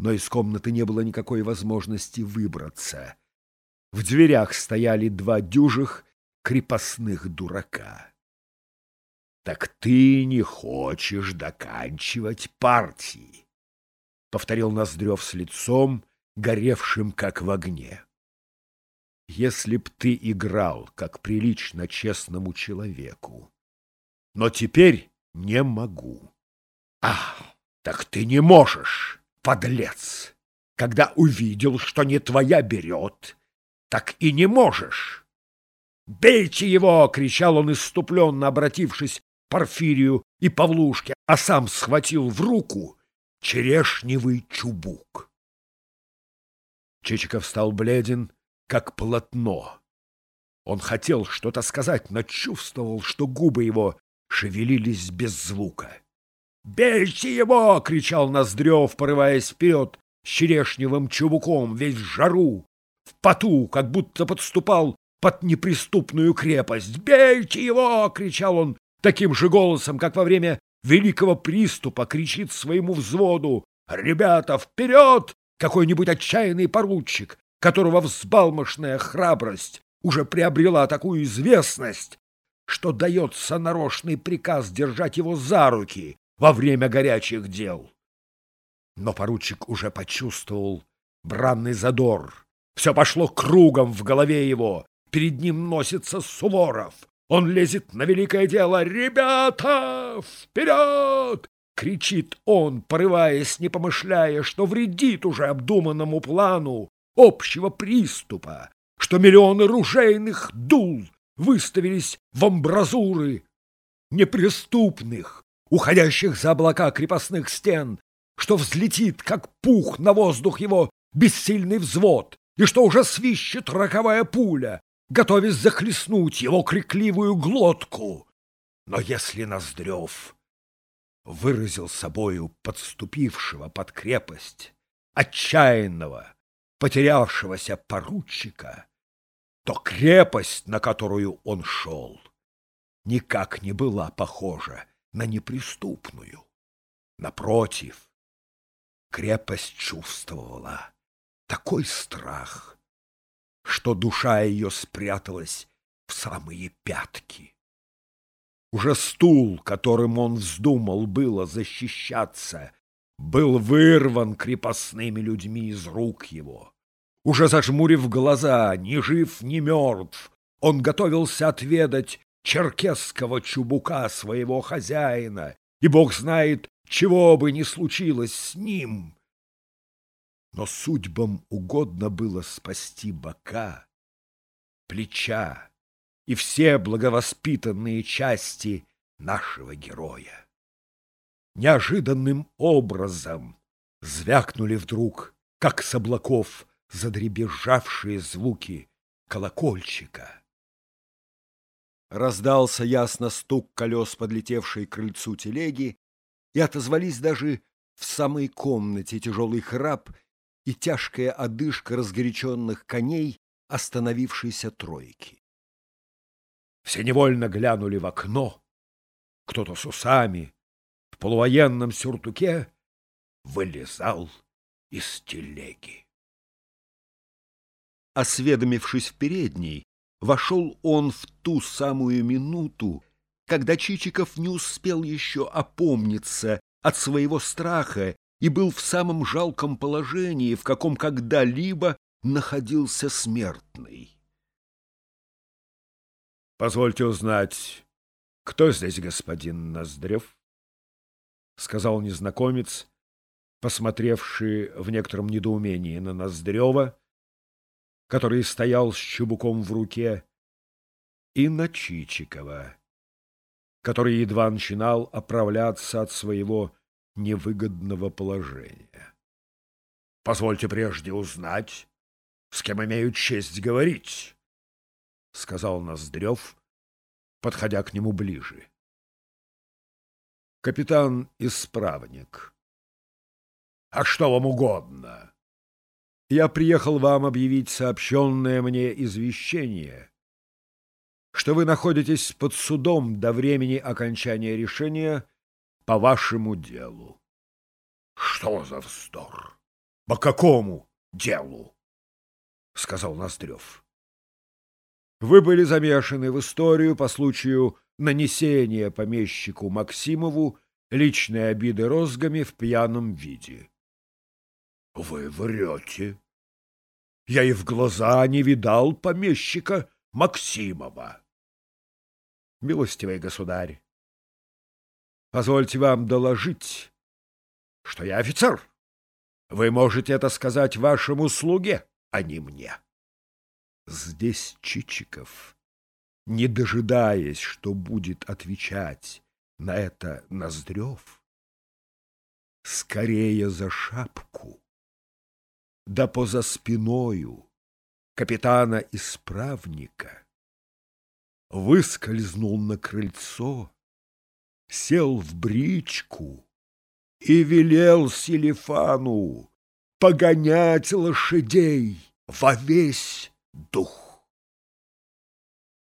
но из комнаты не было никакой возможности выбраться. В дверях стояли два дюжих крепостных дурака. — Так ты не хочешь доканчивать партии, — повторил Ноздрев с лицом, горевшим как в огне. — Если б ты играл, как прилично честному человеку. Но теперь не могу. — Ах, так ты не можешь, подлец! Когда увидел, что не твоя берет, так и не можешь. «Бейте его!» — кричал он иступленно, обратившись к Порфирию и Павлушке, а сам схватил в руку черешневый чубук. Чичиков стал бледен, как полотно. Он хотел что-то сказать, но чувствовал, что губы его шевелились без звука. «Бейте его!» — кричал Ноздрев, порываясь вперед с черешневым чубуком, весь в жару, в поту, как будто подступал под неприступную крепость. «Бейте его!» — кричал он таким же голосом, как во время великого приступа кричит своему взводу. «Ребята, вперед!» Какой-нибудь отчаянный поручик, которого взбалмошная храбрость уже приобрела такую известность, что дается нарочный приказ держать его за руки во время горячих дел. Но поручик уже почувствовал бранный задор. Все пошло кругом в голове его. Перед ним носится Суворов. Он лезет на великое дело. «Ребята, вперед!» — кричит он, порываясь, не помышляя, что вредит уже обдуманному плану общего приступа, что миллионы ружейных дул выставились в амбразуры неприступных, уходящих за облака крепостных стен, что взлетит, как пух на воздух его бессильный взвод, и что уже свищет роковая пуля, готовясь захлестнуть его крикливую глотку. Но если Ноздрев выразил собою подступившего под крепость, отчаянного, потерявшегося поручика, то крепость, на которую он шел, никак не была похожа на неприступную. Напротив, крепость чувствовала такой страх, что душа ее спряталась в самые пятки. Уже стул, которым он вздумал было защищаться, был вырван крепостными людьми из рук его. Уже зажмурив глаза, ни жив, ни мертв, он готовился отведать черкесского чубука своего хозяина, и бог знает, чего бы ни случилось с ним. Но судьбам угодно было спасти бока, плеча и все благовоспитанные части нашего героя. Неожиданным образом звякнули вдруг, как с облаков, задребезжавшие звуки колокольчика. Раздался ясно стук колес подлетевшей к крыльцу телеги, и отозвались даже в самой комнате тяжелый храп и тяжкая одышка разгоряченных коней остановившейся тройки. Все невольно глянули в окно. Кто-то с усами, в полувоенном сюртуке, вылезал из телеги. Осведомившись в передней, вошел он в ту самую минуту, когда Чичиков не успел еще опомниться от своего страха и был в самом жалком положении, в каком когда-либо находился смертный. «Позвольте узнать, кто здесь господин Ноздрев?» — сказал незнакомец, посмотревший в некотором недоумении на Ноздрева, который стоял с чубуком в руке, и на Чичикова, который едва начинал оправляться от своего невыгодного положения. — Позвольте прежде узнать, с кем имею честь говорить, — сказал Ноздрев, подходя к нему ближе. — Капитан-исправник. — А что вам угодно? Я приехал вам объявить сообщенное мне извещение, что вы находитесь под судом до времени окончания решения по вашему делу. Что за вздор? По какому делу? — сказал Ноздрев. Вы были замешаны в историю по случаю нанесения помещику Максимову личной обиды розгами в пьяном виде. — Вы врете. Я и в глаза не видал помещика Максимова. — Милостивый государь, позвольте вам доложить, что я офицер. Вы можете это сказать вашему слуге, а не мне. Здесь Чичиков, не дожидаясь, что будет отвечать на это Ноздрев, скорее за шапку, да поза спиною капитана-исправника, выскользнул на крыльцо, сел в бричку и велел Селифану погонять лошадей во весь дух.